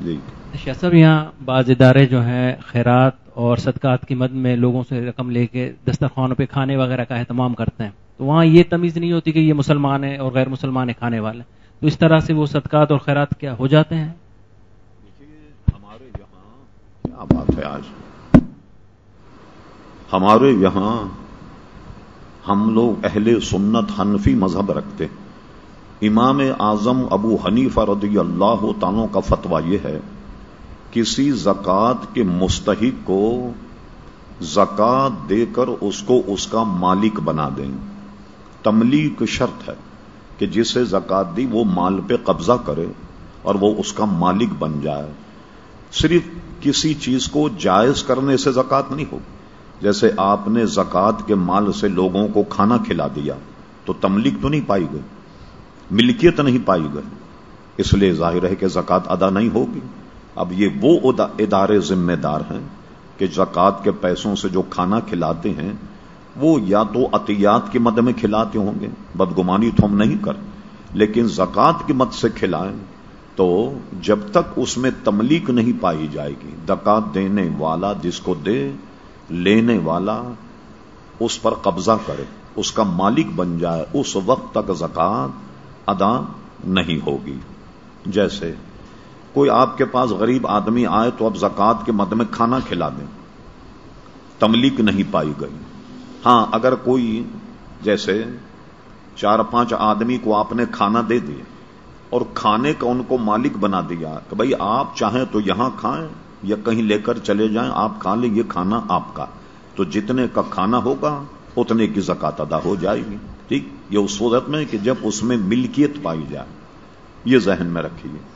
جی۔ شاہ صاحب یہاں بعض ادارے جو ہیں خیرات اور صدقات کی مد میں لوگوں سے رقم لے کے دسترخوانوں پہ کھانے وغیرہ کا اہتمام کرتے ہیں۔ تو وہاں یہ تمیز نہیں ہوتی کہ یہ مسلمان ہے اور غیر مسلمان ہے کھانے والے۔ تو اس طرح سے وہ صدقات اور خیرات کیا ہو جاتے ہیں؟ ہمارے یہاں کیا بات ہے آج؟ ہمارے یہاں ہم لوگ اہل سنت حنفی مذہب رکھتے ہیں۔ امام اعظم ابو حنیفہ رضی اللہ تعالیٰ کا فتویٰ یہ ہے، کسی زکوٰۃ کے مستحق کو زکوٰۃ دے کر اس کو اس کا مالک بنا دیں۔ تملیک شرط ہے کہ جسے زکوٰۃ دی وہ مال پہ قبضہ کرے اور وہ اس کا مالک بن جائے۔ صرف کسی چیز کو جائز کرنے سے زکوٰۃ نہیں ہو۔ جیسے آپ نے زکوٰۃ کے مال سے لوگوں کو کھانا کھلا دیا تو تملیک تو نہیں پائی گئی۔ ملکیت نہیں پائی گئی۔ اس لیے ظاہر ہے کہ زکوٰۃ ادا نہیں ہوگی۔ اب یہ وہ ادارے ذمہ دار ہیں کہ زکوٰۃ کے پیسوں سے جو کھانا کھلاتے ہیں، وہ یا تو عطیات کی مد میں کھلاتے ہوں گے۔ بدگمانی تو ہم نہیں کر لیکن زکوٰۃ کی مد سے کھلائیں تو جب تک اس میں تملیک نہیں پائی جائے گی زکات دینے والا جس کو دے، لینے والا اس پر قبضہ کرے، اس کا مالک بن جائے، اس وقت تک زکات ادا نہیں ہوگی۔ جیسے کوئی آپ کے پاس غریب آدمی آئے تو اب زکات کے مد میں کھانا کھلا دیں تملیک نہیں پائی گئی۔ ہاں اگر کوئی جیسے چار پانچ آدمی کو آپ نے کھانا دے دیا اور کھانے کا ان کو مالک بنا دیا کہ بھائی آپ چاہیں تو یہاں کھائیں یا کہیں لے کر چلے جائیں، آپ کھا لیں، یہ کھانا آپ کا۔ تو جتنے کا کھانا ہوگا اتنے کی زکات ادا ہو جائے گی۔ ٹھیک؟ یہ اس صورت میں کہ جب اس میں ملکیت پائی جائے۔ یہ ذہن میں رکھیے۔